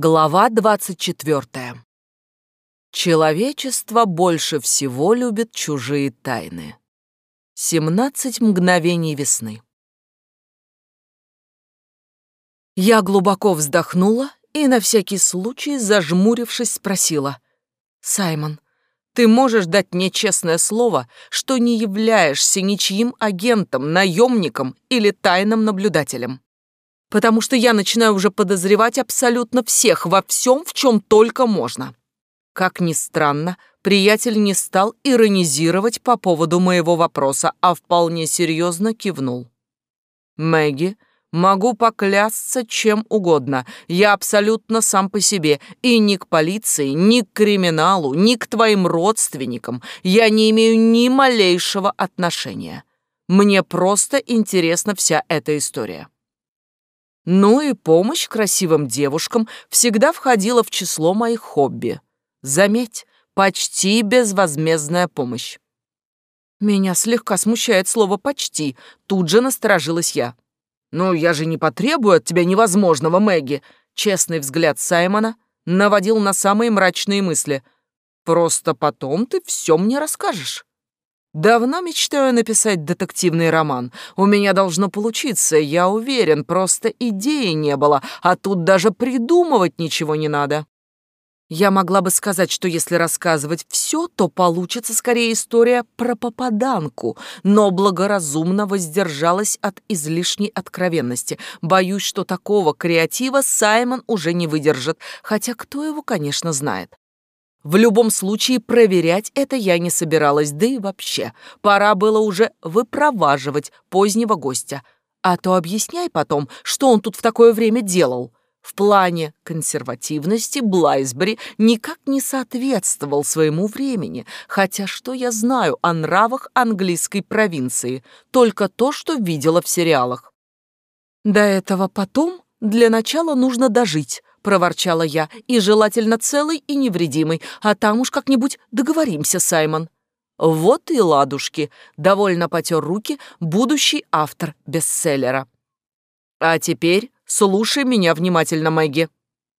Глава 24. Человечество больше всего любит чужие тайны. 17 мгновений весны. Я глубоко вздохнула и на всякий случай, зажмурившись, спросила. «Саймон, ты можешь дать мне честное слово, что не являешься ничьим агентом, наемником или тайным наблюдателем?» Потому что я начинаю уже подозревать абсолютно всех во всем, в чем только можно. Как ни странно, приятель не стал иронизировать по поводу моего вопроса, а вполне серьезно кивнул. «Мэгги, могу поклясться чем угодно. Я абсолютно сам по себе, и ни к полиции, ни к криминалу, ни к твоим родственникам я не имею ни малейшего отношения. Мне просто интересна вся эта история». Ну и помощь красивым девушкам всегда входила в число моих хобби. Заметь, почти безвозмездная помощь. Меня слегка смущает слово «почти», тут же насторожилась я. «Ну, я же не потребую от тебя невозможного, Мэгги!» Честный взгляд Саймона наводил на самые мрачные мысли. «Просто потом ты все мне расскажешь». Давно мечтаю написать детективный роман. У меня должно получиться, я уверен, просто идеи не было, а тут даже придумывать ничего не надо. Я могла бы сказать, что если рассказывать все, то получится скорее история про попаданку, но благоразумно воздержалась от излишней откровенности. Боюсь, что такого креатива Саймон уже не выдержит, хотя кто его, конечно, знает. В любом случае проверять это я не собиралась, да и вообще, пора было уже выпроваживать позднего гостя. А то объясняй потом, что он тут в такое время делал. В плане консервативности Блайсбери никак не соответствовал своему времени, хотя что я знаю о нравах английской провинции? Только то, что видела в сериалах. До этого потом для начала нужно дожить, — проворчала я, — «и желательно целый и невредимый, а там уж как-нибудь договоримся, Саймон». Вот и ладушки, довольно потер руки будущий автор бестселлера. А теперь слушай меня внимательно, Мэгги.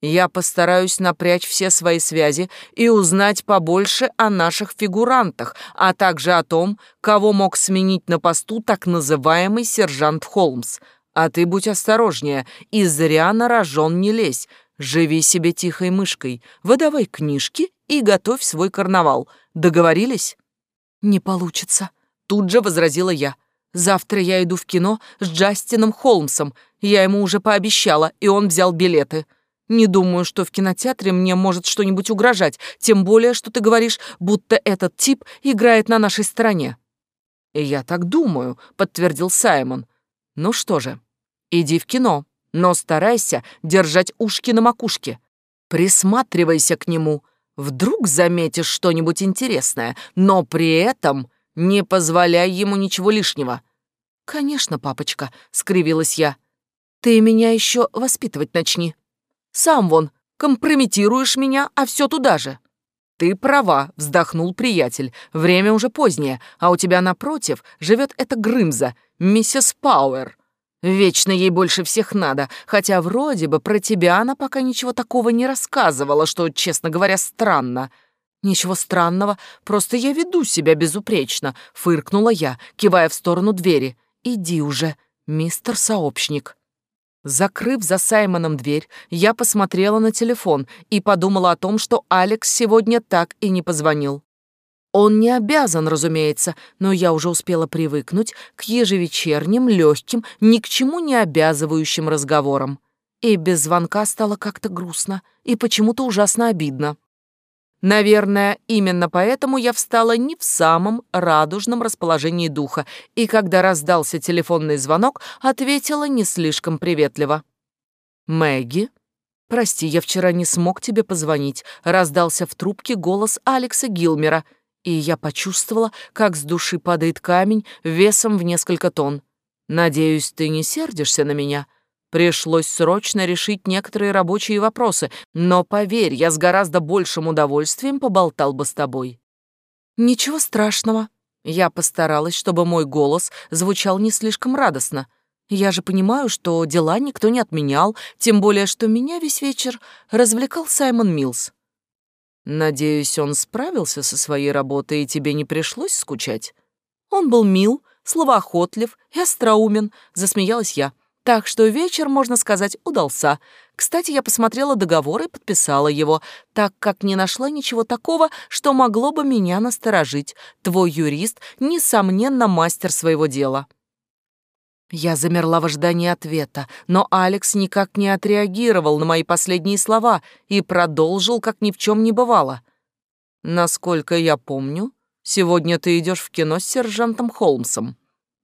Я постараюсь напрячь все свои связи и узнать побольше о наших фигурантах, а также о том, кого мог сменить на посту так называемый сержант Холмс. А ты будь осторожнее и зря на рожон не лезь, Живи себе тихой мышкой, выдавай книжки и готовь свой карнавал. Договорились? Не получится. Тут же возразила я. Завтра я иду в кино с Джастином Холмсом. Я ему уже пообещала, и он взял билеты. Не думаю, что в кинотеатре мне может что-нибудь угрожать, тем более, что ты говоришь, будто этот тип играет на нашей стороне. «Я так думаю», — подтвердил Саймон. «Ну что же, иди в кино. Но старайся держать ушки на макушке. Присматривайся к нему. Вдруг заметишь что-нибудь интересное, но при этом не позволяй ему ничего лишнего. «Конечно, папочка», — скривилась я. «Ты меня еще воспитывать начни. Сам вон, компрометируешь меня, а все туда же». «Ты права», — вздохнул приятель. «Время уже позднее, а у тебя напротив живет эта Грымза, миссис Пауэр. Вечно ей больше всех надо, хотя вроде бы про тебя она пока ничего такого не рассказывала, что, честно говоря, странно. Ничего странного, просто я веду себя безупречно, фыркнула я, кивая в сторону двери. Иди уже, мистер сообщник. Закрыв за Саймоном дверь, я посмотрела на телефон и подумала о том, что Алекс сегодня так и не позвонил. Он не обязан, разумеется, но я уже успела привыкнуть к ежевечерним, легким, ни к чему не обязывающим разговорам. И без звонка стало как-то грустно и почему-то ужасно обидно. Наверное, именно поэтому я встала не в самом радужном расположении духа, и когда раздался телефонный звонок, ответила не слишком приветливо. «Мэгги?» «Прости, я вчера не смог тебе позвонить», — раздался в трубке голос Алекса Гилмера — и я почувствовала, как с души падает камень весом в несколько тонн. «Надеюсь, ты не сердишься на меня?» Пришлось срочно решить некоторые рабочие вопросы, но, поверь, я с гораздо большим удовольствием поболтал бы с тобой. Ничего страшного. Я постаралась, чтобы мой голос звучал не слишком радостно. Я же понимаю, что дела никто не отменял, тем более, что меня весь вечер развлекал Саймон Милс. Надеюсь, он справился со своей работой, и тебе не пришлось скучать? Он был мил, словоохотлив и остроумен, засмеялась я. Так что вечер, можно сказать, удался. Кстати, я посмотрела договор и подписала его, так как не нашла ничего такого, что могло бы меня насторожить. Твой юрист, несомненно, мастер своего дела. Я замерла в ожидании ответа, но Алекс никак не отреагировал на мои последние слова и продолжил, как ни в чем не бывало. «Насколько я помню, сегодня ты идешь в кино с сержантом Холмсом».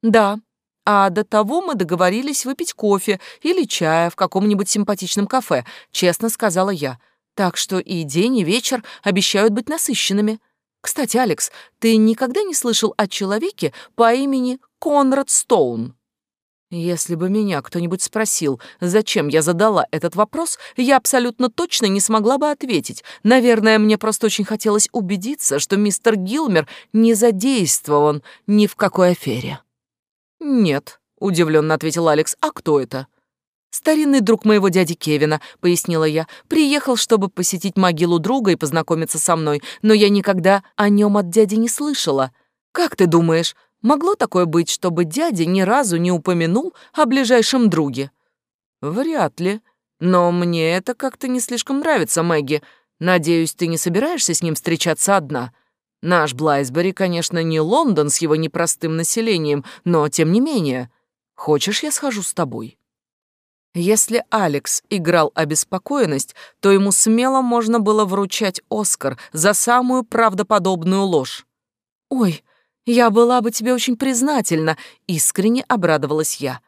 «Да, а до того мы договорились выпить кофе или чая в каком-нибудь симпатичном кафе», честно сказала я. «Так что и день, и вечер обещают быть насыщенными». «Кстати, Алекс, ты никогда не слышал о человеке по имени Конрад Стоун?» Если бы меня кто-нибудь спросил, зачем я задала этот вопрос, я абсолютно точно не смогла бы ответить. Наверное, мне просто очень хотелось убедиться, что мистер Гилмер не задействован ни в какой афере. «Нет», — удивленно ответил Алекс, — «а кто это?» «Старинный друг моего дяди Кевина», — пояснила я, — «приехал, чтобы посетить могилу друга и познакомиться со мной, но я никогда о нем от дяди не слышала. Как ты думаешь, Могло такое быть, чтобы дядя ни разу не упомянул о ближайшем друге? Вряд ли. Но мне это как-то не слишком нравится, Мэгги. Надеюсь, ты не собираешься с ним встречаться одна. Наш Блайсбери, конечно, не Лондон с его непростым населением, но тем не менее. Хочешь, я схожу с тобой? Если Алекс играл обеспокоенность, то ему смело можно было вручать Оскар за самую правдоподобную ложь. «Ой, я была бы тебе очень признательна, искренне обрадовалась я.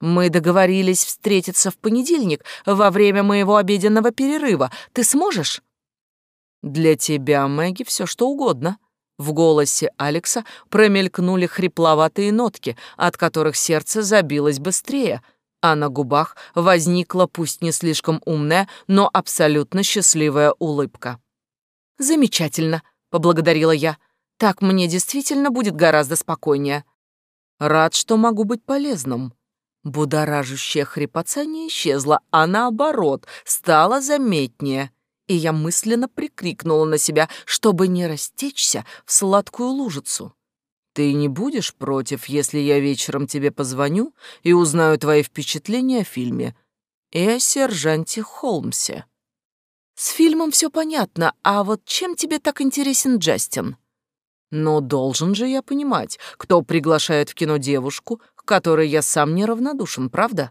Мы договорились встретиться в понедельник во время моего обеденного перерыва. Ты сможешь? Для тебя, Мэгги, все что угодно. В голосе Алекса промелькнули хрипловатые нотки, от которых сердце забилось быстрее, а на губах возникла пусть не слишком умная, но абсолютно счастливая улыбка. «Замечательно», — поблагодарила я. Так мне действительно будет гораздо спокойнее. Рад, что могу быть полезным. Будоражащее хрипотца не исчезла, а наоборот, стало заметнее. И я мысленно прикрикнула на себя, чтобы не растечься в сладкую лужицу. Ты не будешь против, если я вечером тебе позвоню и узнаю твои впечатления о фильме и о сержанте Холмсе? С фильмом все понятно, а вот чем тебе так интересен Джастин? Но должен же я понимать, кто приглашает в кино девушку, к которой я сам неравнодушен, правда?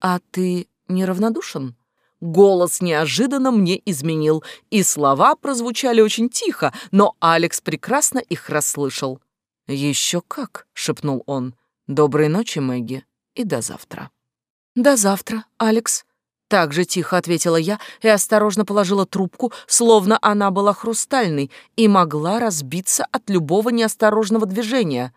А ты неравнодушен? Голос неожиданно мне изменил, и слова прозвучали очень тихо, но Алекс прекрасно их расслышал. «Еще как», — шепнул он. «Доброй ночи, Мэгги, и до завтра». «До завтра, Алекс», так же тихо ответила я и осторожно положила трубку, словно она была хрустальной и могла разбиться от любого неосторожного движения.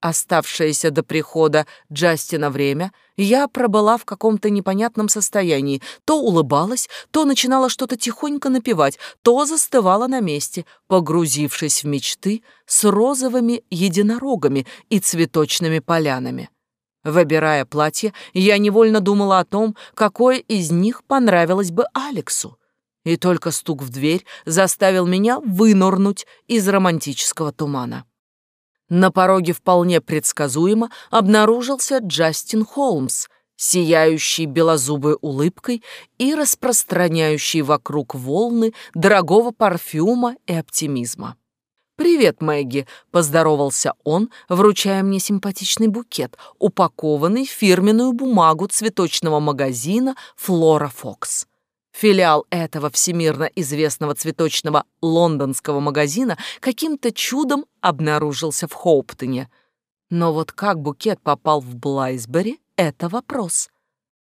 Оставшееся до прихода Джастина время я пробыла в каком-то непонятном состоянии. То улыбалась, то начинала что-то тихонько напевать, то застывала на месте, погрузившись в мечты с розовыми единорогами и цветочными полянами. Выбирая платье, я невольно думала о том, какое из них понравилось бы Алексу. И только стук в дверь заставил меня вынурнуть из романтического тумана. На пороге вполне предсказуемо обнаружился Джастин Холмс, сияющий белозубой улыбкой и распространяющий вокруг волны дорогого парфюма и оптимизма. «Привет, Мэгги», — поздоровался он, вручая мне симпатичный букет, упакованный в фирменную бумагу цветочного магазина «Флора Фокс». Филиал этого всемирно известного цветочного лондонского магазина каким-то чудом обнаружился в Хоуптоне. Но вот как букет попал в Блайсбери — это вопрос.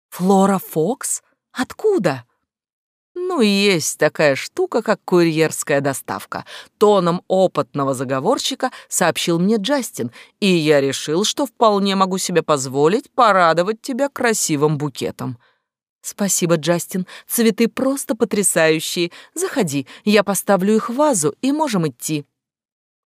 «Флора Фокс? Откуда?» Ну, есть такая штука, как курьерская доставка. Тоном опытного заговорщика сообщил мне Джастин, и я решил, что вполне могу себе позволить порадовать тебя красивым букетом. Спасибо, Джастин. Цветы просто потрясающие. Заходи, я поставлю их в вазу, и можем идти.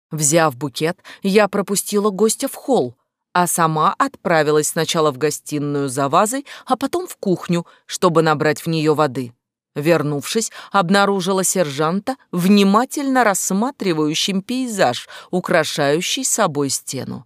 Взяв букет, я пропустила гостя в холл, а сама отправилась сначала в гостиную за вазой, а потом в кухню, чтобы набрать в нее воды. Вернувшись, обнаружила сержанта, внимательно рассматривающим пейзаж, украшающий собой стену.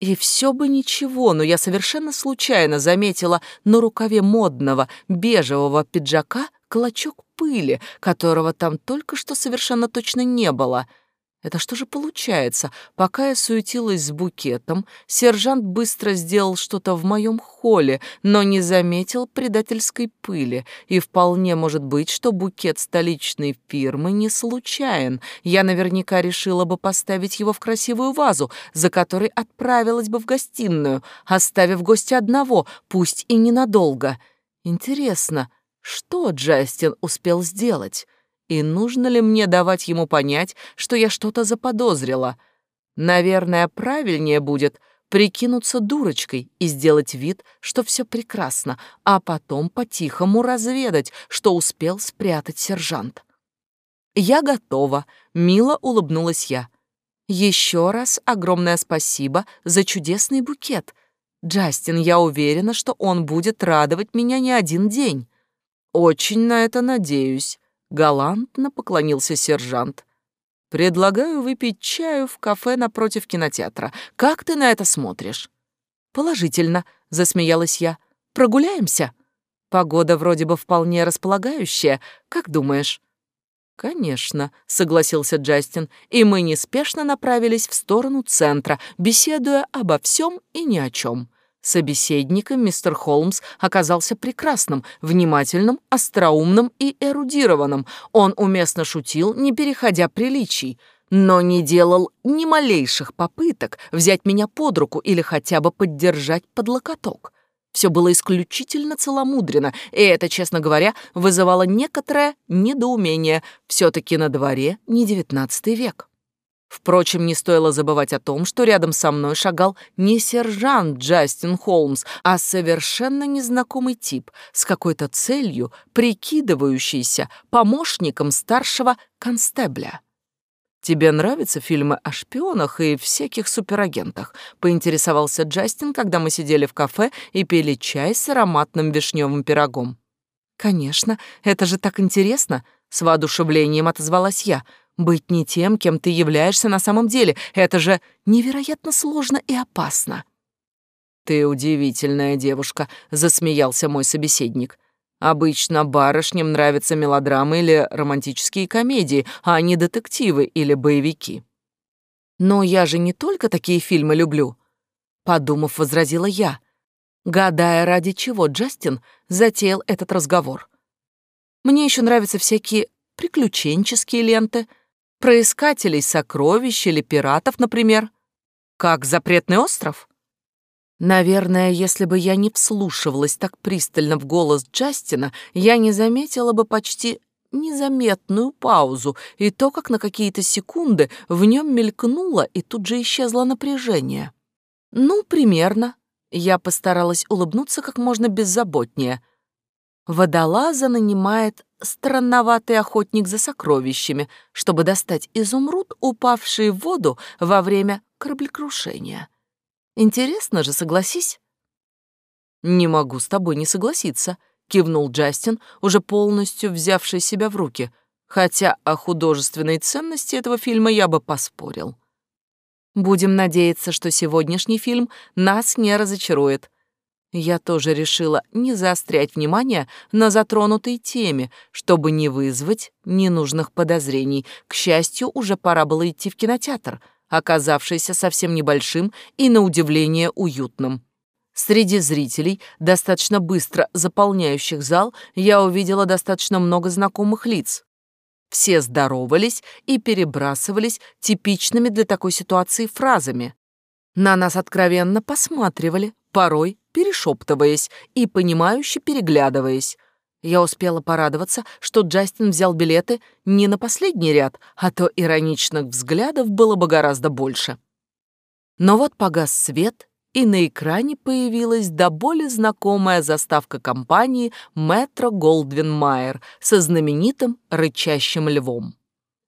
И все бы ничего, но я совершенно случайно заметила на рукаве модного бежевого пиджака клочок пыли, которого там только что совершенно точно не было — это что же получается? Пока я суетилась с букетом, сержант быстро сделал что-то в моем холле, но не заметил предательской пыли. И вполне может быть, что букет столичной фирмы не случайен. Я наверняка решила бы поставить его в красивую вазу, за которой отправилась бы в гостиную, оставив гостя одного, пусть и ненадолго. Интересно, что Джастин успел сделать? И нужно ли мне давать ему понять, что я что-то заподозрила? Наверное, правильнее будет прикинуться дурочкой и сделать вид, что все прекрасно, а потом по-тихому разведать, что успел спрятать сержант. «Я готова», — мило улыбнулась я. «Еще раз огромное спасибо за чудесный букет. Джастин, я уверена, что он будет радовать меня не один день». «Очень на это надеюсь», Галантно поклонился сержант. «Предлагаю выпить чаю в кафе напротив кинотеатра. Как ты на это смотришь?» «Положительно», — засмеялась я. «Прогуляемся?» «Погода вроде бы вполне располагающая. Как думаешь?» «Конечно», — согласился Джастин, и мы неспешно направились в сторону центра, беседуя обо всем и ни о чем. Собеседником мистер Холмс оказался прекрасным, внимательным, остроумным и эрудированным. Он уместно шутил, не переходя приличий, но не делал ни малейших попыток взять меня под руку или хотя бы поддержать под локоток. Все было исключительно целомудренно, и это, честно говоря, вызывало некоторое недоумение. Все-таки на дворе не девятнадцатый век. Впрочем, не стоило забывать о том, что рядом со мной шагал не сержант Джастин Холмс, а совершенно незнакомый тип с какой-то целью, прикидывающийся помощником старшего констебля. «Тебе нравятся фильмы о шпионах и всяких суперагентах?» — поинтересовался Джастин, когда мы сидели в кафе и пили чай с ароматным вишневым пирогом. «Конечно, это же так интересно!» — с воодушевлением отозвалась я — быть не тем, кем ты являешься на самом деле. Это же невероятно сложно и опасно. Ты удивительная девушка, засмеялся мой собеседник. Обычно барышням нравятся мелодрамы или романтические комедии, а не детективы или боевики. Но я же не только такие фильмы люблю, подумав, возразила я, гадая, ради чего Джастин затеял этот разговор. Мне еще нравятся всякие приключенческие ленты — про искателей сокровищ или пиратов, например. Как запретный остров? Наверное, если бы я не вслушивалась так пристально в голос Джастина, я не заметила бы почти незаметную паузу и то, как на какие-то секунды в нем мелькнуло и тут же исчезло напряжение. Ну, примерно. Я постаралась улыбнуться как можно беззаботнее. Водолаза нанимает странноватый охотник за сокровищами, чтобы достать изумруд, упавший в воду во время кораблекрушения. Интересно же, согласись? «Не могу с тобой не согласиться», — кивнул Джастин, уже полностью взявший себя в руки, хотя о художественной ценности этого фильма я бы поспорил. «Будем надеяться, что сегодняшний фильм нас не разочарует», я тоже решила не заострять внимание на затронутой теме, чтобы не вызвать ненужных подозрений. К счастью, уже пора было идти в кинотеатр, оказавшийся совсем небольшим и, на удивление, уютным. Среди зрителей, достаточно быстро заполняющих зал, я увидела достаточно много знакомых лиц. Все здоровались и перебрасывались типичными для такой ситуации фразами. На нас откровенно посматривали, порой перешептываясь и понимающе переглядываясь. Я успела порадоваться, что Джастин взял билеты не на последний ряд, а то ироничных взглядов было бы гораздо больше. Но вот погас свет, и на экране появилась до боли знакомая заставка компании «Метро Голдвин Майер» со знаменитым рычащим львом.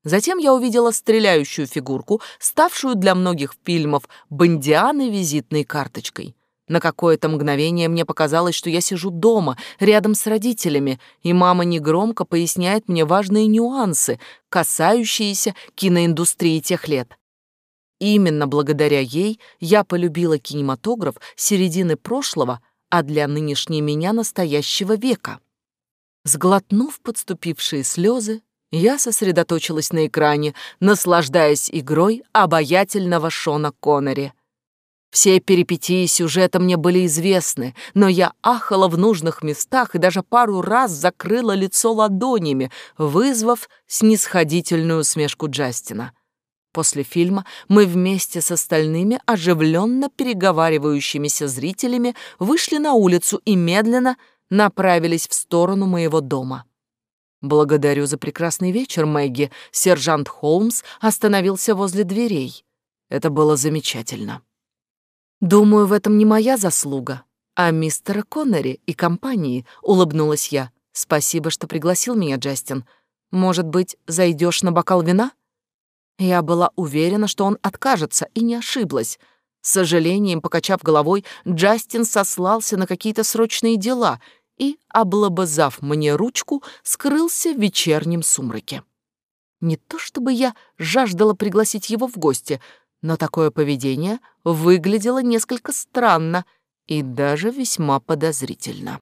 Затем я увидела стреляющую фигурку, ставшую для многих фильмов Бондианы визитной карточкой. На какое-то мгновение мне показалось, что я сижу дома, рядом с родителями, и мама негромко поясняет мне важные нюансы, касающиеся киноиндустрии тех лет. Именно благодаря ей я полюбила кинематограф середины прошлого, а для нынешней меня настоящего века. Сглотнув подступившие слезы, я сосредоточилась на экране, наслаждаясь игрой обаятельного Шона Коннери. Все перипетии сюжета мне были известны, но я ахала в нужных местах и даже пару раз закрыла лицо ладонями, вызвав снисходительную усмешку Джастина. После фильма мы вместе с остальными оживленно переговаривающимися зрителями вышли на улицу и медленно направились в сторону моего дома. «Благодарю за прекрасный вечер, Мэгги», сержант Холмс остановился возле дверей. Это было замечательно. «Думаю, в этом не моя заслуга, а мистера Коннери и компании», — улыбнулась я. «Спасибо, что пригласил меня, Джастин. Может быть, зайдешь на бокал вина?» Я была уверена, что он откажется, и не ошиблась. С сожалением, покачав головой, Джастин сослался на какие-то срочные дела и, облобызав мне ручку, скрылся в вечернем сумраке. Не то чтобы я жаждала пригласить его в гости — но такое поведение выглядело несколько странно и даже весьма подозрительно.